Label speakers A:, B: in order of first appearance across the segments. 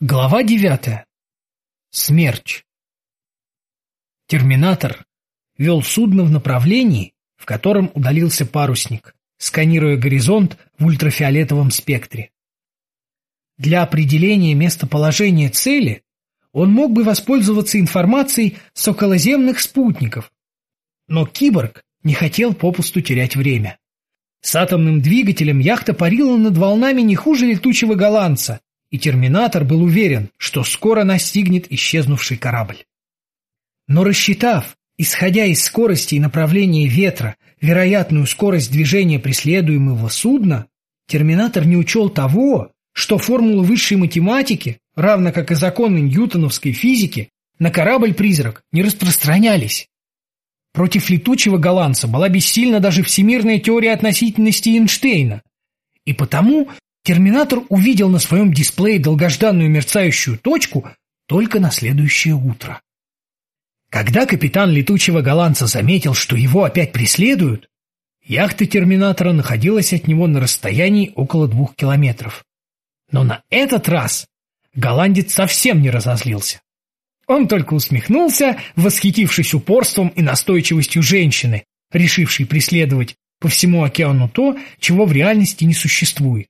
A: Глава девятая. Смерч. Терминатор вел судно в направлении, в котором удалился парусник, сканируя горизонт в ультрафиолетовом спектре. Для определения местоположения цели он мог бы воспользоваться информацией с околоземных спутников, но киборг не хотел попусту терять время. С атомным двигателем яхта парила над волнами не хуже летучего голландца, и Терминатор был уверен, что скоро настигнет исчезнувший корабль. Но рассчитав, исходя из скорости и направления ветра, вероятную скорость движения преследуемого судна, Терминатор не учел того, что формулы высшей математики, равно как и законы ньютоновской физики, на корабль-призрак не распространялись. Против летучего голландца была бессильна даже всемирная теория относительности Эйнштейна, и потому Терминатор увидел на своем дисплее долгожданную мерцающую точку только на следующее утро. Когда капитан летучего голландца заметил, что его опять преследуют, яхта Терминатора находилась от него на расстоянии около двух километров. Но на этот раз голландец совсем не разозлился. Он только усмехнулся, восхитившись упорством и настойчивостью женщины, решившей преследовать по всему океану то, чего в реальности не существует.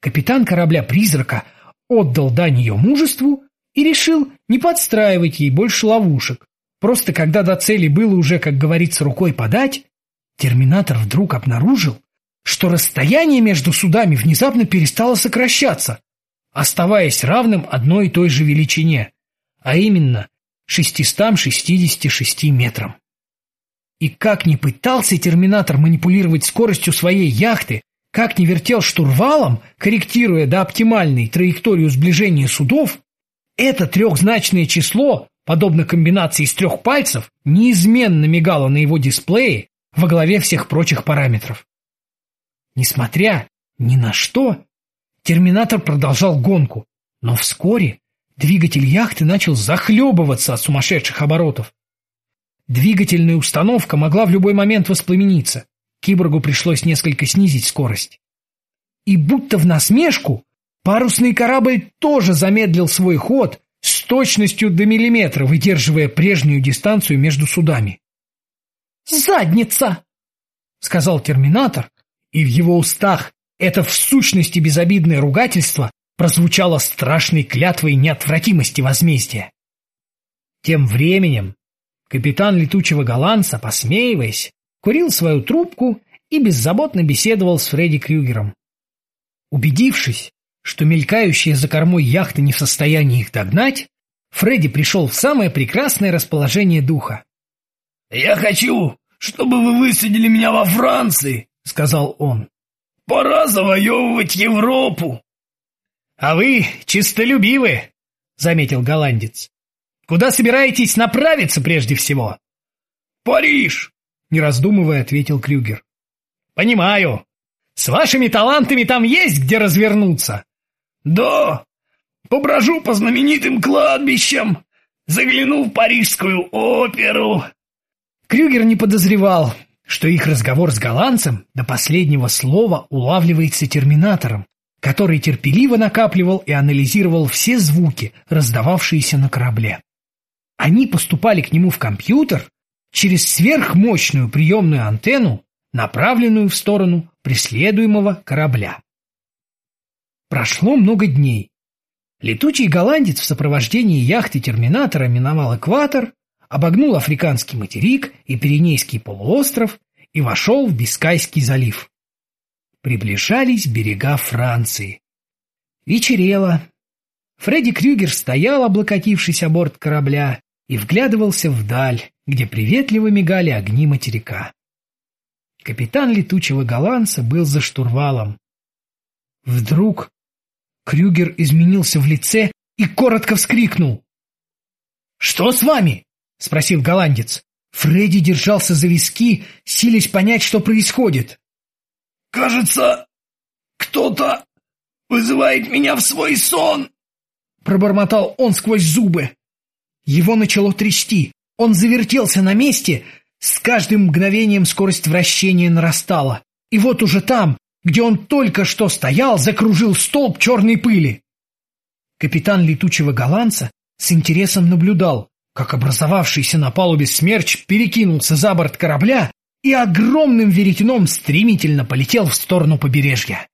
A: Капитан корабля-призрака отдал дань ее мужеству и решил не подстраивать ей больше ловушек. Просто когда до цели было уже, как говорится, рукой подать, терминатор вдруг обнаружил, что расстояние между судами внезапно перестало сокращаться, оставаясь равным одной и той же величине, а именно 666 метрам. И как ни пытался терминатор манипулировать скоростью своей яхты, как ни вертел штурвалом, корректируя до оптимальной траекторию сближения судов, это трехзначное число, подобно комбинации из трех пальцев, неизменно мигало на его дисплее во главе всех прочих параметров. Несмотря ни на что, терминатор продолжал гонку, но вскоре двигатель яхты начал захлебываться от сумасшедших оборотов. Двигательная установка могла в любой момент воспламениться. Киборгу пришлось несколько снизить скорость. И будто в насмешку, парусный корабль тоже замедлил свой ход с точностью до миллиметра, выдерживая прежнюю дистанцию между судами.
B: «Задница!» — сказал терминатор, и в его устах это в сущности безобидное ругательство прозвучало страшной клятвой неотвратимости возмездия.
A: Тем временем капитан летучего голландца, посмеиваясь, курил свою трубку и беззаботно беседовал с Фредди Крюгером. Убедившись, что мелькающие за кормой яхты не в состоянии их догнать, Фредди пришел в самое прекрасное расположение духа.
C: «Я хочу, чтобы вы высадили меня во Франции», — сказал он. «Пора завоевывать Европу».
A: «А вы чистолюбивы», — заметил голландец. «Куда собираетесь направиться прежде всего?»
C: «Париж»,
A: не раздумывая, ответил Крюгер. Понимаю. С вашими талантами там есть где развернуться.
C: Да. Поброжу по знаменитым кладбищам. Загляну в парижскую оперу.
A: Крюгер не подозревал, что их разговор с голландцем до последнего слова улавливается терминатором, который терпеливо накапливал и анализировал все звуки, раздававшиеся на корабле. Они поступали к нему в компьютер, через сверхмощную приемную антенну, направленную в сторону преследуемого корабля. Прошло много дней. Летучий голландец в сопровождении яхты Терминатора миновал экватор, обогнул Африканский материк и Пиренейский полуостров и вошел в Бискайский залив. Приближались берега Франции. Вечерело. Фредди Крюгер стоял, облокотившись о борт корабля, и вглядывался вдаль, где приветливо мигали огни материка. Капитан летучего голландца был за штурвалом. Вдруг Крюгер изменился в лице и коротко вскрикнул. «Что с вами?» — спросил голландец. Фредди держался за виски, силясь понять, что происходит.
C: «Кажется, кто-то вызывает меня в свой сон!»
A: Пробормотал он сквозь зубы. Его начало трясти. Он завертелся на месте. С каждым мгновением скорость вращения нарастала. И вот уже там, где он только что стоял, закружил столб черной пыли. Капитан летучего голландца с интересом наблюдал, как образовавшийся на палубе смерч перекинулся за борт корабля и огромным веретеном стремительно полетел в сторону побережья.